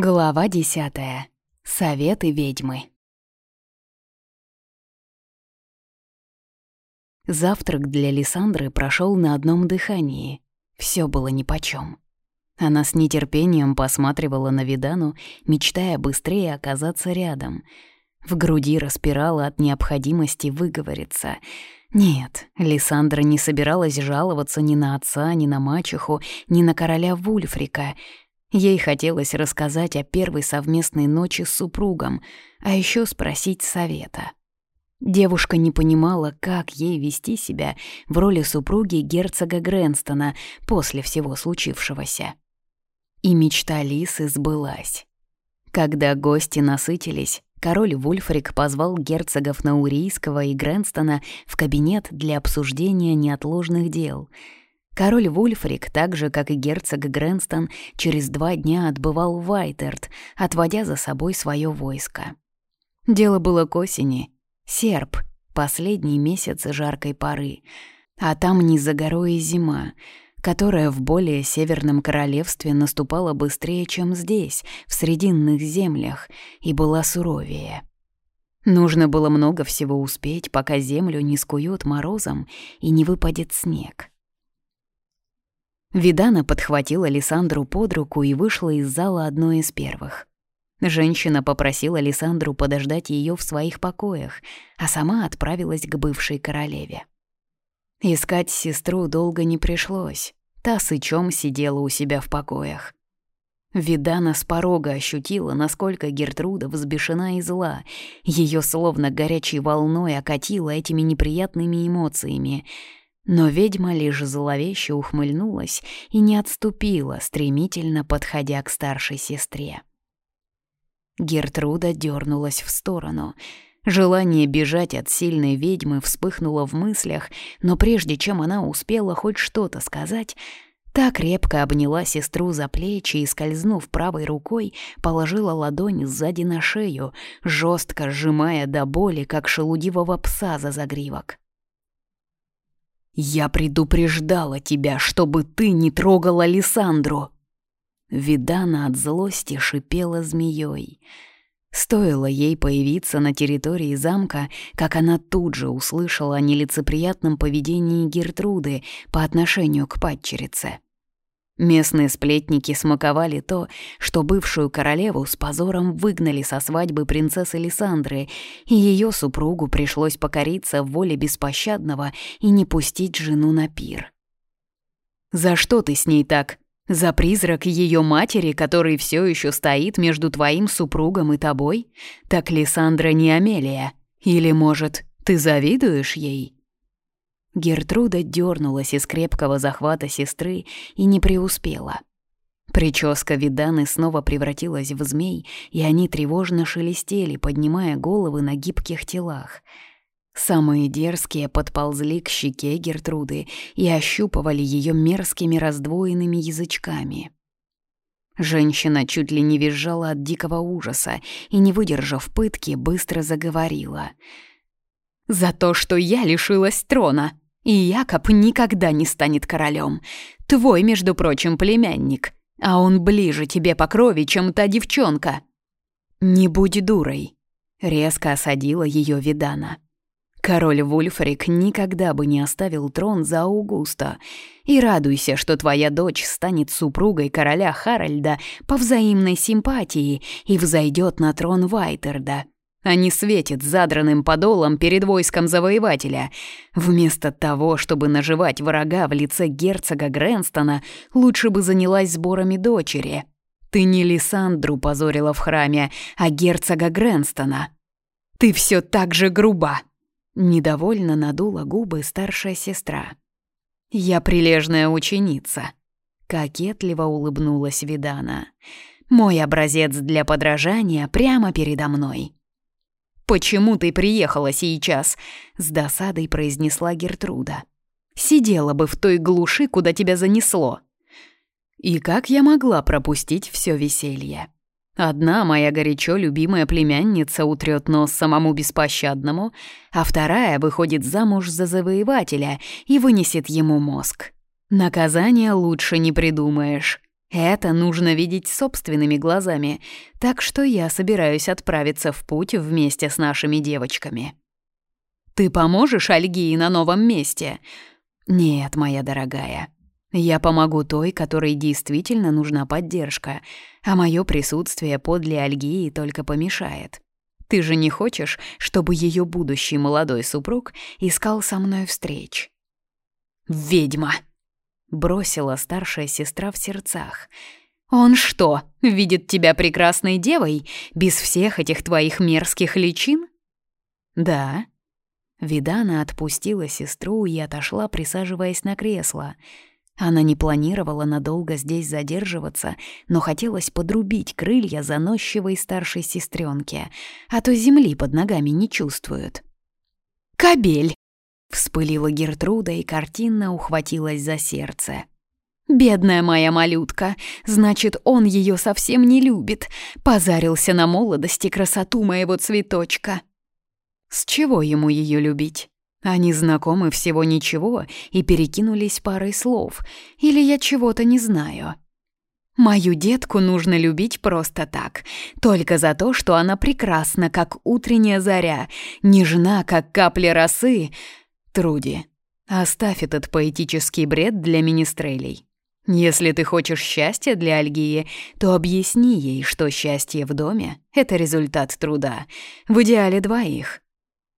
Глава десятая. Советы ведьмы. Завтрак для Лиссандры прошел на одном дыхании. Все было нипочём. Она с нетерпением посматривала на Видану, мечтая быстрее оказаться рядом. В груди распирала от необходимости выговориться. Нет, Лиссандра не собиралась жаловаться ни на отца, ни на мачеху, ни на короля Вульфрика — Ей хотелось рассказать о первой совместной ночи с супругом, а еще спросить совета. Девушка не понимала, как ей вести себя в роли супруги герцога Грэнстона после всего случившегося. И мечта Лисы сбылась. Когда гости насытились, король Вульфрик позвал герцогов Наурийского и Грэнстона в кабинет для обсуждения неотложных дел — Король Вульфрик, так же, как и герцог Грэнстон, через два дня отбывал в Вайтерт, отводя за собой свое войско. Дело было к осени. Серп, последний месяц жаркой поры. А там не за горой и зима, которая в более северном королевстве наступала быстрее, чем здесь, в срединных землях, и была суровее. Нужно было много всего успеть, пока землю не скует морозом и не выпадет снег. Видана подхватила Лиссандру под руку и вышла из зала одной из первых. Женщина попросила Лиссандру подождать ее в своих покоях, а сама отправилась к бывшей королеве. Искать сестру долго не пришлось. Та сычом сидела у себя в покоях. Видана с порога ощутила, насколько Гертруда взбешена и зла. Ее словно горячей волной окатило этими неприятными эмоциями — но ведьма лишь зловеще ухмыльнулась и не отступила, стремительно подходя к старшей сестре. Гертруда дернулась в сторону. Желание бежать от сильной ведьмы вспыхнуло в мыслях, но прежде чем она успела хоть что-то сказать, та крепко обняла сестру за плечи и, скользнув правой рукой, положила ладонь сзади на шею, жестко сжимая до боли, как шелудивого пса за загривок. «Я предупреждала тебя, чтобы ты не трогала Лиссандру!» Видана от злости шипела змеей. Стоило ей появиться на территории замка, как она тут же услышала о нелицеприятном поведении Гертруды по отношению к падчерице. Местные сплетники смаковали то, что бывшую королеву с позором выгнали со свадьбы принцессы Лиссандры, и ее супругу пришлось покориться воле беспощадного и не пустить жену на пир. «За что ты с ней так? За призрак ее матери, который все еще стоит между твоим супругом и тобой? Так Лиссандра не Амелия. Или, может, ты завидуешь ей?» Гертруда дернулась из крепкого захвата сестры и не преуспела. Прическа Виданы снова превратилась в змей, и они тревожно шелестели, поднимая головы на гибких телах. Самые дерзкие подползли к щеке Гертруды и ощупывали ее мерзкими раздвоенными язычками. Женщина чуть ли не визжала от дикого ужаса и, не выдержав пытки, быстро заговорила. «За то, что я лишилась трона!» И Якоб никогда не станет королем. Твой, между прочим, племянник. А он ближе тебе по крови, чем та девчонка. Не будь дурой. Резко осадила ее Видана. Король Вульфрик никогда бы не оставил трон за Аугуста. И радуйся, что твоя дочь станет супругой короля Харальда по взаимной симпатии и взойдет на трон Вайтерда а не светит задранным подолом перед войском завоевателя. Вместо того, чтобы наживать врага в лице герцога Грэнстона, лучше бы занялась сборами дочери. Ты не Лиссандру позорила в храме, а герцога Грэнстона. Ты все так же груба. Недовольно надула губы старшая сестра. «Я прилежная ученица», — кокетливо улыбнулась Видана. «Мой образец для подражания прямо передо мной». «Почему ты приехала сейчас?» — с досадой произнесла Гертруда. «Сидела бы в той глуши, куда тебя занесло». И как я могла пропустить все веселье? Одна моя горячо любимая племянница утрет нос самому беспощадному, а вторая выходит замуж за завоевателя и вынесет ему мозг. Наказание лучше не придумаешь. Это нужно видеть собственными глазами, так что я собираюсь отправиться в путь вместе с нашими девочками. Ты поможешь Альгии на новом месте? Нет, моя дорогая. Я помогу той, которой действительно нужна поддержка, а мое присутствие подле Альгии только помешает. Ты же не хочешь, чтобы ее будущий молодой супруг искал со мной встреч? «Ведьма!» — бросила старшая сестра в сердцах. «Он что, видит тебя прекрасной девой, без всех этих твоих мерзких личин?» «Да». Видана отпустила сестру и отошла, присаживаясь на кресло. Она не планировала надолго здесь задерживаться, но хотелось подрубить крылья заносчивой старшей сестренке, а то земли под ногами не чувствуют. «Кобель!» Вспылила Гертруда и картинно ухватилась за сердце. «Бедная моя малютка, значит, он ее совсем не любит. Позарился на молодость и красоту моего цветочка». С чего ему ее любить? Они знакомы всего ничего и перекинулись парой слов. Или я чего-то не знаю. Мою детку нужно любить просто так, только за то, что она прекрасна, как утренняя заря, нежна, как капля росы, Труди, оставь этот поэтический бред для министрелей. Если ты хочешь счастья для Альгии, то объясни ей, что счастье в доме — это результат труда, в идеале двоих.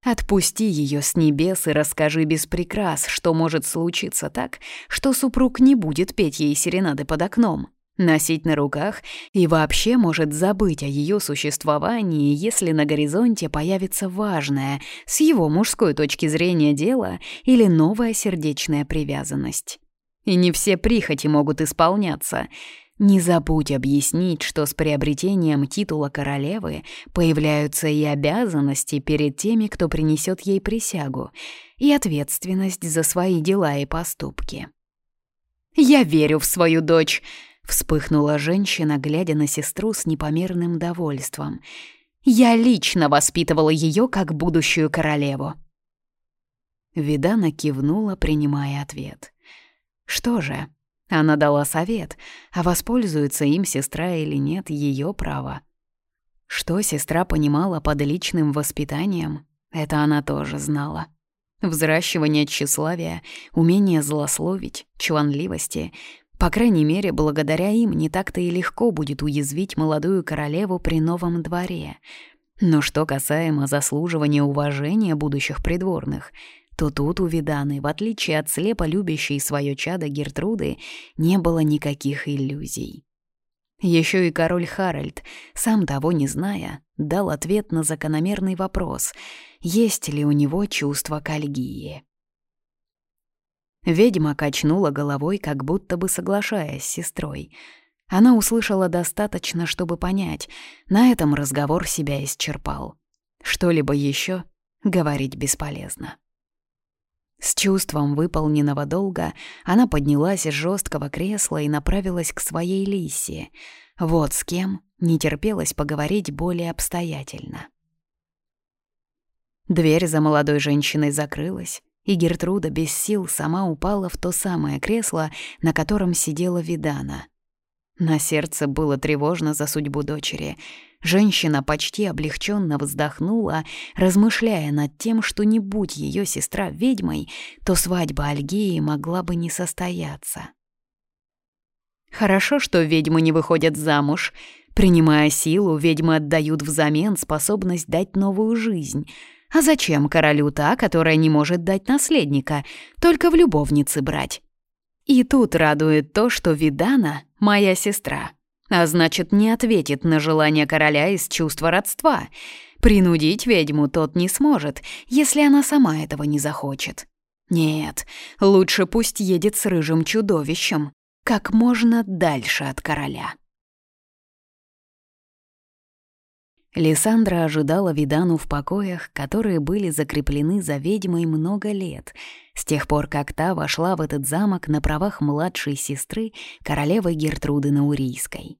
Отпусти ее с небес и расскажи без прикрас, что может случиться так, что супруг не будет петь ей серенады под окном носить на руках и вообще может забыть о ее существовании, если на горизонте появится важное, с его мужской точки зрения дело или новая сердечная привязанность. И не все прихоти могут исполняться. Не забудь объяснить, что с приобретением титула королевы появляются и обязанности перед теми, кто принесет ей присягу, и ответственность за свои дела и поступки. «Я верю в свою дочь», Вспыхнула женщина, глядя на сестру с непомерным довольством. «Я лично воспитывала ее как будущую королеву». Видана кивнула, принимая ответ. «Что же?» Она дала совет, а воспользуется им сестра или нет, ее право. Что сестра понимала под личным воспитанием, это она тоже знала. Взращивание тщеславия, умение злословить, чванливости по крайней мере, благодаря им не так-то и легко будет уязвить молодую королеву при новом дворе. Но что касаемо заслуживания уважения будущих придворных, то тут у Виданы, в отличие от слепо любящей свое чадо Гертруды, не было никаких иллюзий. Еще и король Харальд, сам того не зная, дал ответ на закономерный вопрос, есть ли у него чувство к Альгии. Ведьма качнула головой, как будто бы соглашаясь с сестрой. Она услышала достаточно, чтобы понять, на этом разговор себя исчерпал. Что-либо еще говорить бесполезно. С чувством выполненного долга она поднялась из жесткого кресла и направилась к своей Лисе. Вот с кем не терпелось поговорить более обстоятельно. Дверь за молодой женщиной закрылась, и Гертруда без сил сама упала в то самое кресло, на котором сидела Видана. На сердце было тревожно за судьбу дочери. Женщина почти облегченно вздохнула, размышляя над тем, что не будь ее сестра ведьмой, то свадьба Альгии могла бы не состояться. Хорошо, что ведьмы не выходят замуж. Принимая силу, ведьмы отдают взамен способность дать новую жизнь — а зачем королю та, которая не может дать наследника, только в любовнице брать? И тут радует то, что Видана — моя сестра, а значит, не ответит на желание короля из чувства родства. Принудить ведьму тот не сможет, если она сама этого не захочет. Нет, лучше пусть едет с рыжим чудовищем, как можно дальше от короля. Лиссандра ожидала Видану в покоях, которые были закреплены за ведьмой много лет, с тех пор, как та вошла в этот замок на правах младшей сестры королевы Гертруды Наурийской.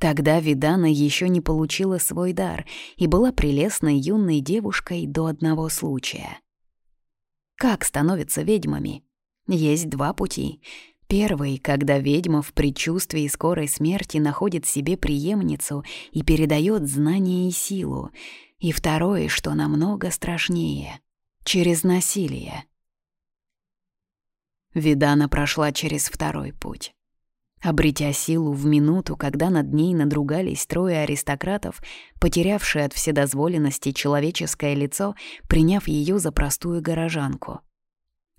Тогда Видана еще не получила свой дар и была прелестной юной девушкой до одного случая. Как становятся ведьмами? Есть два пути — Первый, когда ведьма в предчувствии скорой смерти находит себе преемницу и передает знания и силу. И второй, что намного страшнее — через насилие. Видана прошла через второй путь. Обретя силу в минуту, когда над ней надругались трое аристократов, потерявшие от вседозволенности человеческое лицо, приняв ее за простую горожанку.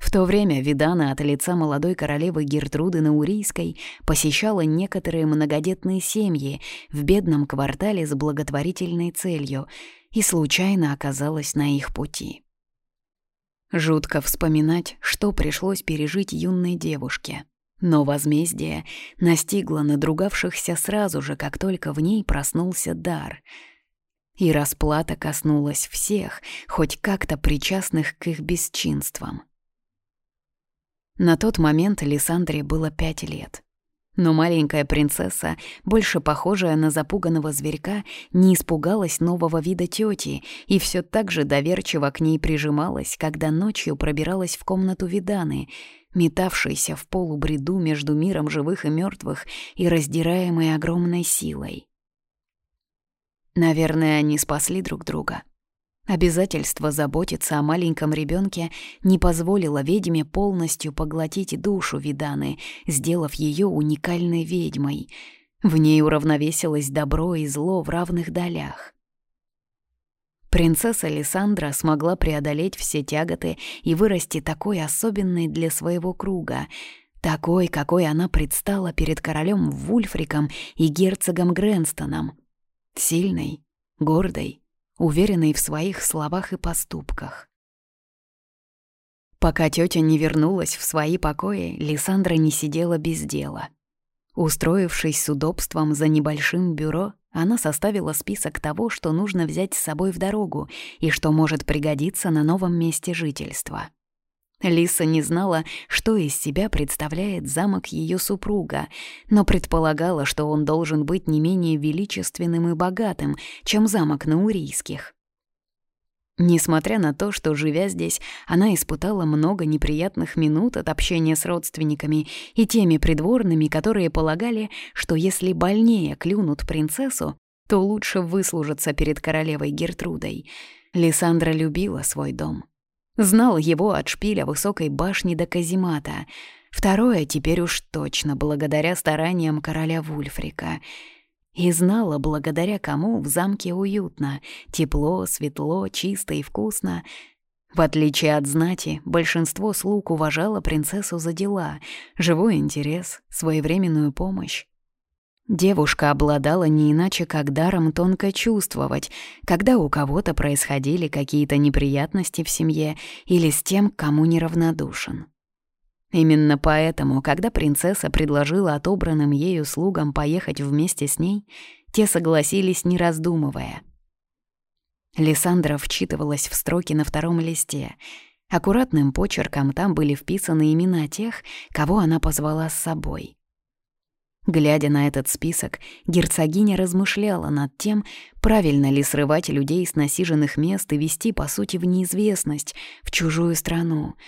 В то время Видана от лица молодой королевы Гертруды Наурийской посещала некоторые многодетные семьи в бедном квартале с благотворительной целью и случайно оказалась на их пути. Жутко вспоминать, что пришлось пережить юной девушке — но возмездие настигло надругавшихся сразу же, как только в ней проснулся дар. И расплата коснулась всех, хоть как-то причастных к их бесчинствам. На тот момент Лиссандре было пять лет. Но маленькая принцесса, больше похожая на запуганного зверька, не испугалась нового вида тети и все так же доверчиво к ней прижималась, когда ночью пробиралась в комнату Виданы — метавшийся в полубреду между миром живых и мертвых и раздираемой огромной силой. Наверное, они спасли друг друга. Обязательство заботиться о маленьком ребенке не позволило ведьме полностью поглотить душу Виданы, сделав ее уникальной ведьмой. В ней уравновесилось добро и зло в равных долях. Принцесса Лиссандра смогла преодолеть все тяготы и вырасти такой особенной для своего круга, такой, какой она предстала перед королем Вульфриком и герцогом Грэнстоном. Сильной, гордой, уверенной в своих словах и поступках. Пока тетя не вернулась в свои покои, Лиссандра не сидела без дела. Устроившись с удобством за небольшим бюро, она составила список того, что нужно взять с собой в дорогу и что может пригодиться на новом месте жительства. Лиса не знала, что из себя представляет замок ее супруга, но предполагала, что он должен быть не менее величественным и богатым, чем замок Наурийских. Несмотря на то, что, живя здесь, она испытала много неприятных минут от общения с родственниками и теми придворными, которые полагали, что если больнее клюнут принцессу, то лучше выслужиться перед королевой Гертрудой. Лиссандра любила свой дом. Знала его от шпиля высокой башни до каземата. Второе теперь уж точно благодаря стараниям короля Вульфрика — и знала, благодаря кому в замке уютно, тепло, светло, чисто и вкусно. В отличие от знати, большинство слуг уважало принцессу за дела, живой интерес, своевременную помощь. Девушка обладала не иначе как даром тонко чувствовать, когда у кого-то происходили какие-то неприятности в семье или с тем, кому неравнодушен. Именно поэтому, когда принцесса предложила отобранным ею слугам поехать вместе с ней, те согласились, не раздумывая. Лиссандра вчитывалась в строки на втором листе. Аккуратным почерком там были вписаны имена тех, кого она позвала с собой. Глядя на этот список, герцогиня размышляла над тем, правильно ли срывать людей с насиженных мест и вести, по сути, в неизвестность, в чужую страну —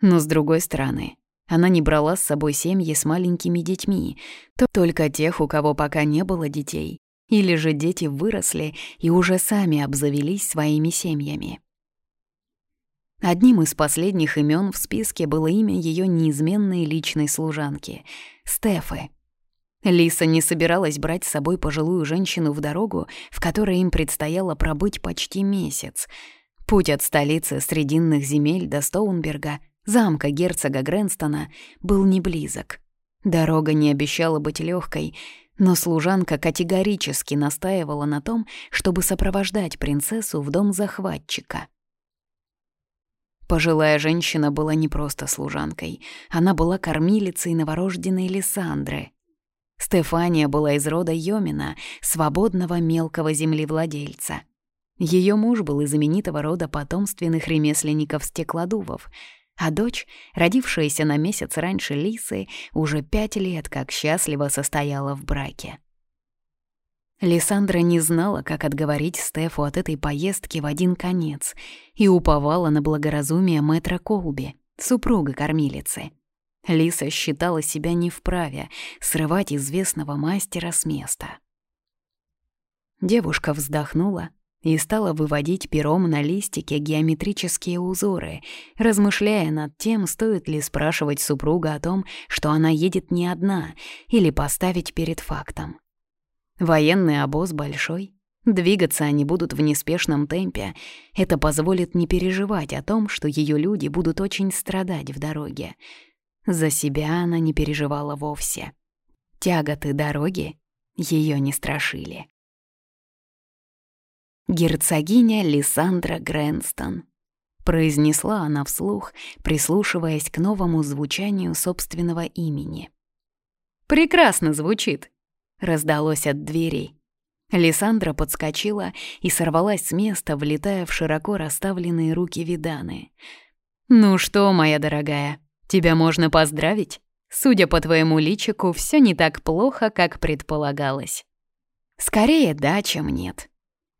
но с другой стороны, она не брала с собой семьи с маленькими детьми, то только тех, у кого пока не было детей, или же дети выросли и уже сами обзавелись своими семьями. Одним из последних имен в списке было имя ее неизменной личной служанки — Стефы. Лиса не собиралась брать с собой пожилую женщину в дорогу, в которой им предстояло пробыть почти месяц. Путь от столицы Срединных земель до Стоунберга замка герцога Грэнстона, был не близок. Дорога не обещала быть легкой, но служанка категорически настаивала на том, чтобы сопровождать принцессу в дом захватчика. Пожилая женщина была не просто служанкой, она была кормилицей новорожденной Лиссандры. Стефания была из рода Йомина, свободного мелкого землевладельца. Ее муж был из знаменитого рода потомственных ремесленников-стеклодувов — а дочь, родившаяся на месяц раньше Лисы, уже пять лет как счастливо состояла в браке. Лиссандра не знала, как отговорить Стефу от этой поездки в один конец и уповала на благоразумие мэтра Колби, супруга кормилицы. Лиса считала себя не вправе срывать известного мастера с места. Девушка вздохнула и стала выводить пером на листике геометрические узоры, размышляя над тем, стоит ли спрашивать супруга о том, что она едет не одна, или поставить перед фактом. Военный обоз большой, двигаться они будут в неспешном темпе. Это позволит не переживать о том, что ее люди будут очень страдать в дороге. За себя она не переживала вовсе. Тяготы дороги ее не страшили. «Герцогиня Лиссандра Грэнстон», — произнесла она вслух, прислушиваясь к новому звучанию собственного имени. «Прекрасно звучит», — раздалось от двери. Лиссандра подскочила и сорвалась с места, влетая в широко расставленные руки Виданы. «Ну что, моя дорогая, тебя можно поздравить? Судя по твоему личику, все не так плохо, как предполагалось». «Скорее да, чем нет»,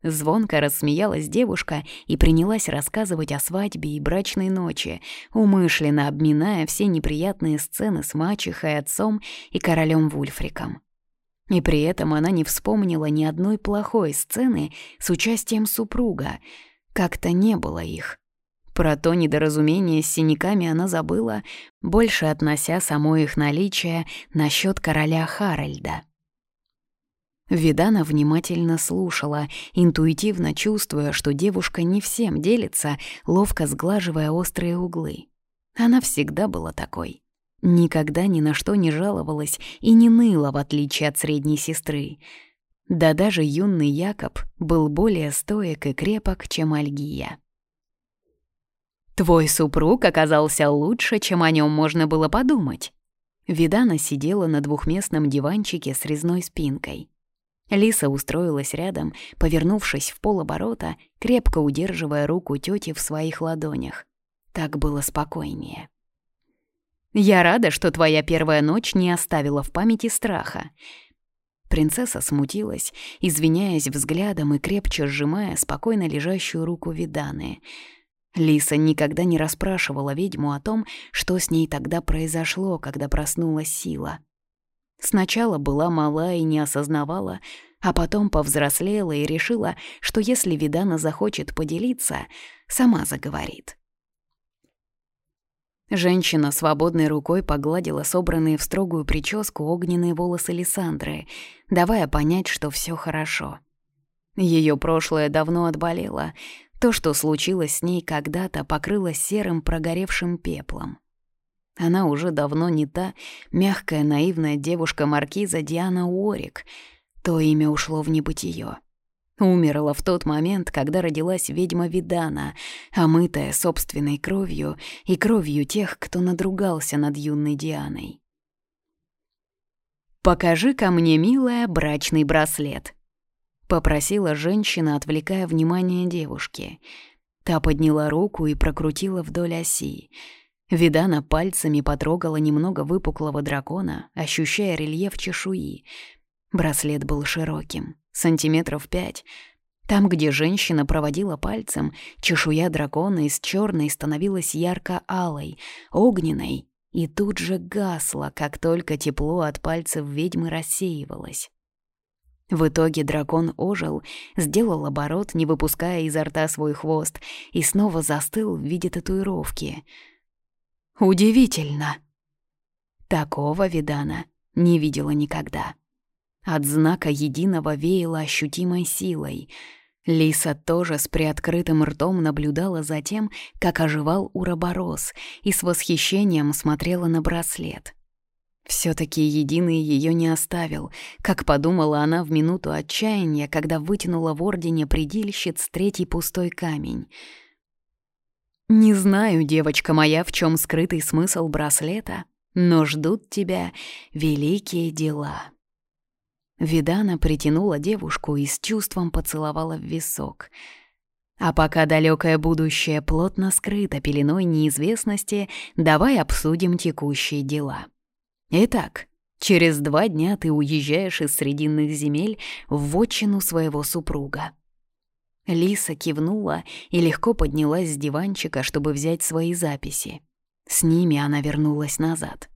Звонко рассмеялась девушка и принялась рассказывать о свадьбе и брачной ночи, умышленно обминая все неприятные сцены с мачехой, отцом и королем Вульфриком. И при этом она не вспомнила ни одной плохой сцены с участием супруга. Как-то не было их. Про то недоразумение с синяками она забыла, больше относя само их наличие насчет короля Харальда. Видана внимательно слушала, интуитивно чувствуя, что девушка не всем делится, ловко сглаживая острые углы. Она всегда была такой. Никогда ни на что не жаловалась и не ныла, в отличие от средней сестры. Да даже юный Якоб был более стоек и крепок, чем Альгия. «Твой супруг оказался лучше, чем о нем можно было подумать». Видана сидела на двухместном диванчике с резной спинкой. Лиса устроилась рядом, повернувшись в полоборота, крепко удерживая руку тети в своих ладонях. Так было спокойнее. «Я рада, что твоя первая ночь не оставила в памяти страха». Принцесса смутилась, извиняясь взглядом и крепче сжимая спокойно лежащую руку Виданы. Лиса никогда не расспрашивала ведьму о том, что с ней тогда произошло, когда проснулась сила — Сначала была мала и не осознавала, а потом повзрослела и решила, что если Видана захочет поделиться, сама заговорит. Женщина свободной рукой погладила собранные в строгую прическу огненные волосы Лиссандры, давая понять, что все хорошо. Ее прошлое давно отболело, то, что случилось с ней когда-то, покрылось серым прогоревшим пеплом. Она уже давно не та мягкая наивная девушка-маркиза Диана Уорик. То имя ушло в небытие. Умерла в тот момент, когда родилась ведьма Видана, омытая собственной кровью и кровью тех, кто надругался над юной Дианой. покажи ко мне, милая, брачный браслет», — попросила женщина, отвлекая внимание девушки. Та подняла руку и прокрутила вдоль оси — Видана пальцами потрогала немного выпуклого дракона, ощущая рельеф чешуи. Браслет был широким, сантиметров пять. Там, где женщина проводила пальцем, чешуя дракона из черной становилась ярко-алой, огненной, и тут же гасла, как только тепло от пальцев ведьмы рассеивалось. В итоге дракон ожил, сделал оборот, не выпуская изо рта свой хвост, и снова застыл в виде татуировки — Удивительно. Такого Видана не видела никогда. От знака единого веяло ощутимой силой. Лиса тоже с приоткрытым ртом наблюдала за тем, как оживал уроборос, и с восхищением смотрела на браслет. Все таки единый ее не оставил, как подумала она в минуту отчаяния, когда вытянула в ордене предильщиц третий пустой камень — не знаю, девочка моя, в чем скрытый смысл браслета, но ждут тебя великие дела. Видана притянула девушку и с чувством поцеловала в висок. А пока далекое будущее плотно скрыто пеленой неизвестности, давай обсудим текущие дела. Итак, через два дня ты уезжаешь из Срединных земель в вотчину своего супруга. Лиса кивнула и легко поднялась с диванчика, чтобы взять свои записи. С ними она вернулась назад,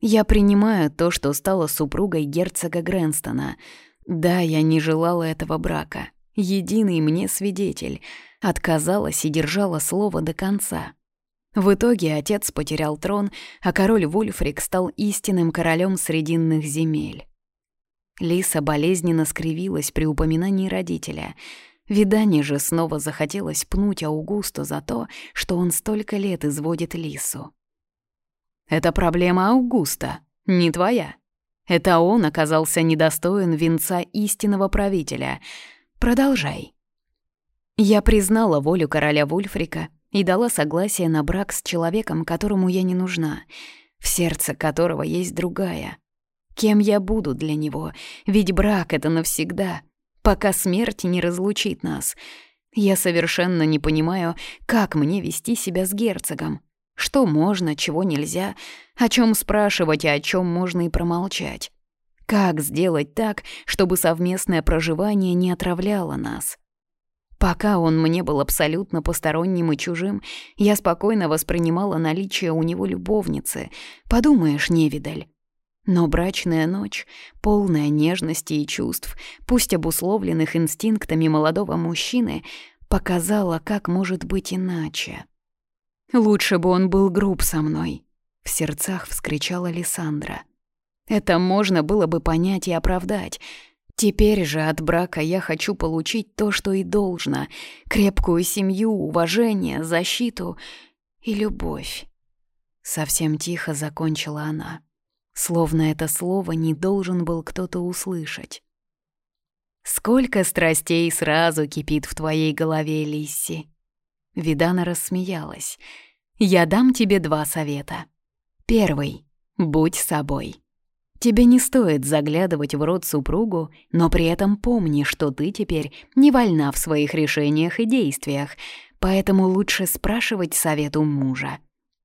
Я принимаю то, что стала супругой герцога Грэнстона. Да, я не желала этого брака. Единый мне свидетель. Отказалась и держала слово до конца. В итоге отец потерял трон, а король Вульфрик стал истинным королем Срединных земель. Лиса болезненно скривилась при упоминании родителя. Видание же снова захотелось пнуть Аугусту за то, что он столько лет изводит Лису. «Это проблема Аугуста, не твоя. Это он оказался недостоин венца истинного правителя. Продолжай». Я признала волю короля Вульфрика и дала согласие на брак с человеком, которому я не нужна, в сердце которого есть другая. Кем я буду для него? Ведь брак — это навсегда, пока смерть не разлучит нас. Я совершенно не понимаю, как мне вести себя с герцогом. Что можно, чего нельзя, о чем спрашивать, а о чем можно и промолчать. Как сделать так, чтобы совместное проживание не отравляло нас? Пока он мне был абсолютно посторонним и чужим, я спокойно воспринимала наличие у него любовницы. Подумаешь, невидаль. Но брачная ночь, полная нежности и чувств, пусть обусловленных инстинктами молодого мужчины, показала, как может быть иначе. «Лучше бы он был груб со мной», — в сердцах вскричала Лиссандра. «Это можно было бы понять и оправдать, Теперь же от брака я хочу получить то, что и должно — крепкую семью, уважение, защиту и любовь. Совсем тихо закончила она, словно это слово не должен был кто-то услышать. «Сколько страстей сразу кипит в твоей голове, Лисси!» Видана рассмеялась. «Я дам тебе два совета. Первый — будь собой. Тебе не стоит заглядывать в рот супругу, но при этом помни, что ты теперь не вольна в своих решениях и действиях, поэтому лучше спрашивать совет у мужа.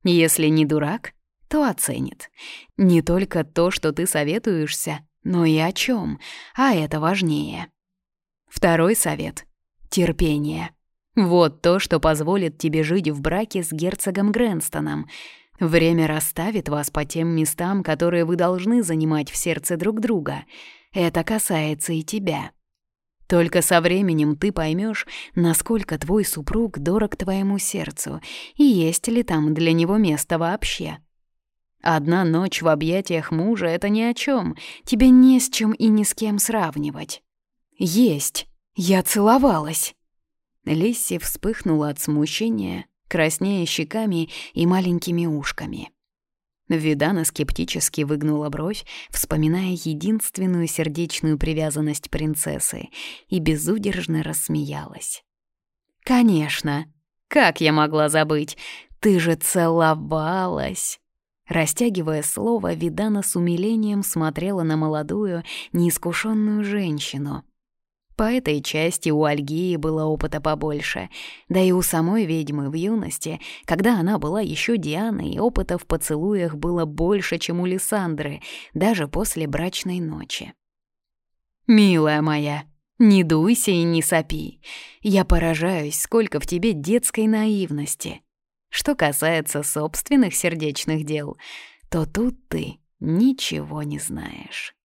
Если не дурак, то оценит. Не только то, что ты советуешься, но и о чем, а это важнее. Второй совет — терпение. Вот то, что позволит тебе жить в браке с герцогом Грэнстоном — Время расставит вас по тем местам, которые вы должны занимать в сердце друг друга. Это касается и тебя. Только со временем ты поймешь, насколько твой супруг дорог твоему сердцу и есть ли там для него место вообще. Одна ночь в объятиях мужа — это ни о чем, тебе не с чем и ни с кем сравнивать. Есть, я целовалась. Лисси вспыхнула от смущения, краснея щеками и маленькими ушками. Видана скептически выгнула бровь, вспоминая единственную сердечную привязанность принцессы, и безудержно рассмеялась. «Конечно! Как я могла забыть? Ты же целовалась!» Растягивая слово, Видана с умилением смотрела на молодую, неискушенную женщину — по этой части у Альгии было опыта побольше, да и у самой ведьмы в юности, когда она была еще Дианой, опыта в поцелуях было больше, чем у Лиссандры, даже после брачной ночи. «Милая моя, не дуйся и не сопи. Я поражаюсь, сколько в тебе детской наивности. Что касается собственных сердечных дел, то тут ты ничего не знаешь».